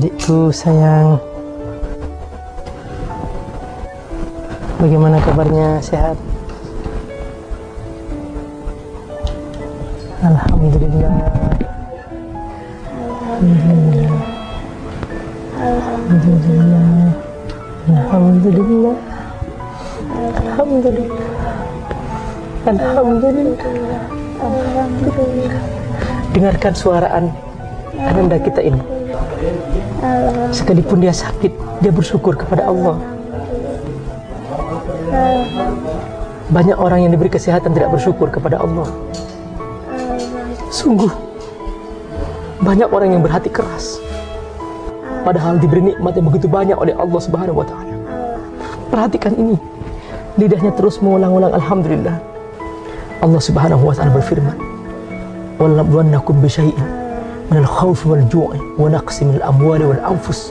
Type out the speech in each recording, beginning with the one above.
adikku sayang bagaimana kabarnya? Sehat? Alhamdulillah Alhamdulillah, Alhamdulillah. Alhamdulillah. Alhamdulillah. Alhamdulillah. Alhamdulillah. Dengarkan suaraan Ananda kita ini. Sekalipun dia sakit Dia bersyukur kepada Allah. Banyak orang yang diberi kesehatan Tidak bersyukur kepada Allah. Sungguh Banyak orang yang berhati keras. Padahal diberi nikmat yang begitu banyak oleh Allah Subhanahu wa taala. Perhatikan ini. Lidahnya terus mengulang-ulang alhamdulillah. Allah Subhanahu wa taala berfirman, "Walnabluwannakum bisyai'in minal khawfi wal ju'i wa naqsi minal amwali wal anfus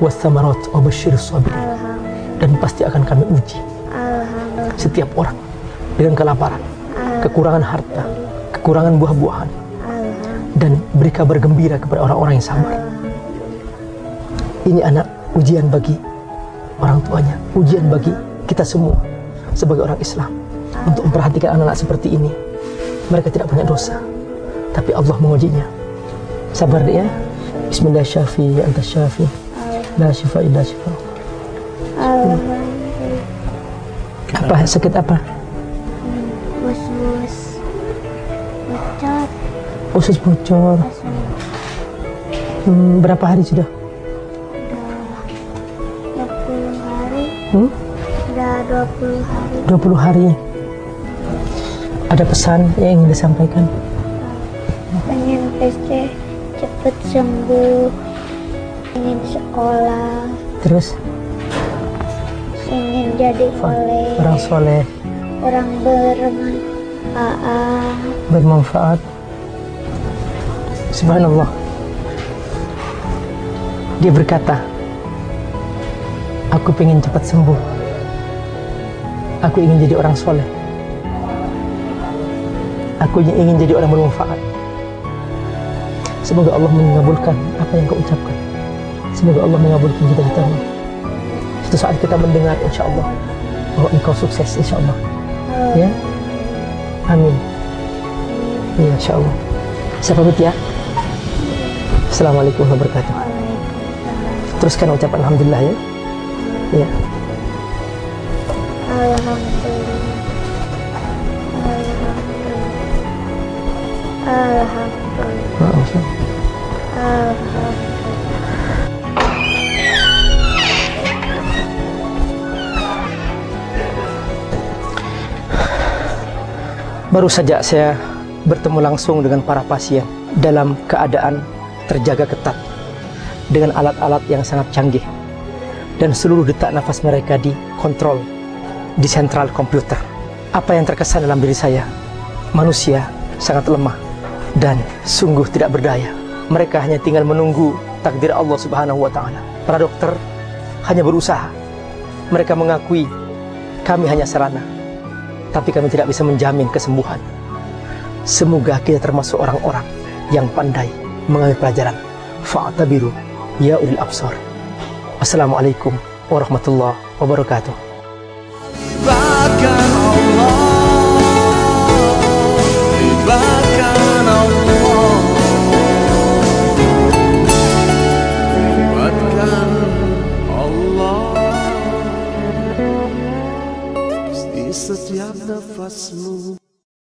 was thamarat wa sabirin." Dan pasti akan kami uji setiap orang dengan kelaparan, kekurangan harta, kekurangan buah-buahan, dan beri kabar gembira kepada orang-orang yang sabar. Ini anak ujian bagi orang tuanya, ujian bagi kita semua sebagai orang Islam untuk memperhatikan anak-anak seperti ini. Mereka tidak punya dosa, tapi Allah mengujinya. Sabar dia. Bismillah syafi, anta syafi. La syifa illa syifa. Apa sakit apa? Bos-bos bocor Usus bocor. Hmm, berapa hari sudah? Hmm? udah 20 hari 20 hari. Ada pesan yang ingin disampaikan? pengen PC cepet sembuh ingin sekolah Terus ingin jadi oleh orang soleh orang bermanfaat bermanfaat. Subhanallah. Dia berkata, Aku ingin cepat sembuh. Aku ingin jadi orang soleh. Aku ingin jadi orang bermanfaat. Semoga Allah mengabulkan apa yang kau ucapkan. Semoga Allah mengabulkan cita-citamu. Suatu saat kita mendengar insya Allah bahwa engkau sukses insya Allah. Ya, amin. Ya, insya Allah. Saya pamit ya. Assalamualaikum warahmatullahi wabarakatuh. Teruskan ucapan Alhamdulillah ya. Ya. Alhamdulillah. Alhamdulillah Alhamdulillah. Baru saja saya bertemu langsung dengan para pasien dalam keadaan terjaga ketat dengan alat-alat yang sangat canggih dan seluruh detak nafas mereka dikontrol di sentral komputer. Apa yang terkesan dalam diri saya? Manusia sangat lemah dan sungguh tidak berdaya. Mereka hanya tinggal menunggu takdir Allah Subhanahu wa taala. Para dokter hanya berusaha. Mereka mengakui kami hanya sarana tapi kami tidak bisa menjamin kesembuhan. Semoga kita termasuk orang-orang yang pandai mengambil pelajaran. Fa'tabiru ya ulil absar. Assalamualaikum warahmatullahi wabarakatuh. Setiap nafasmu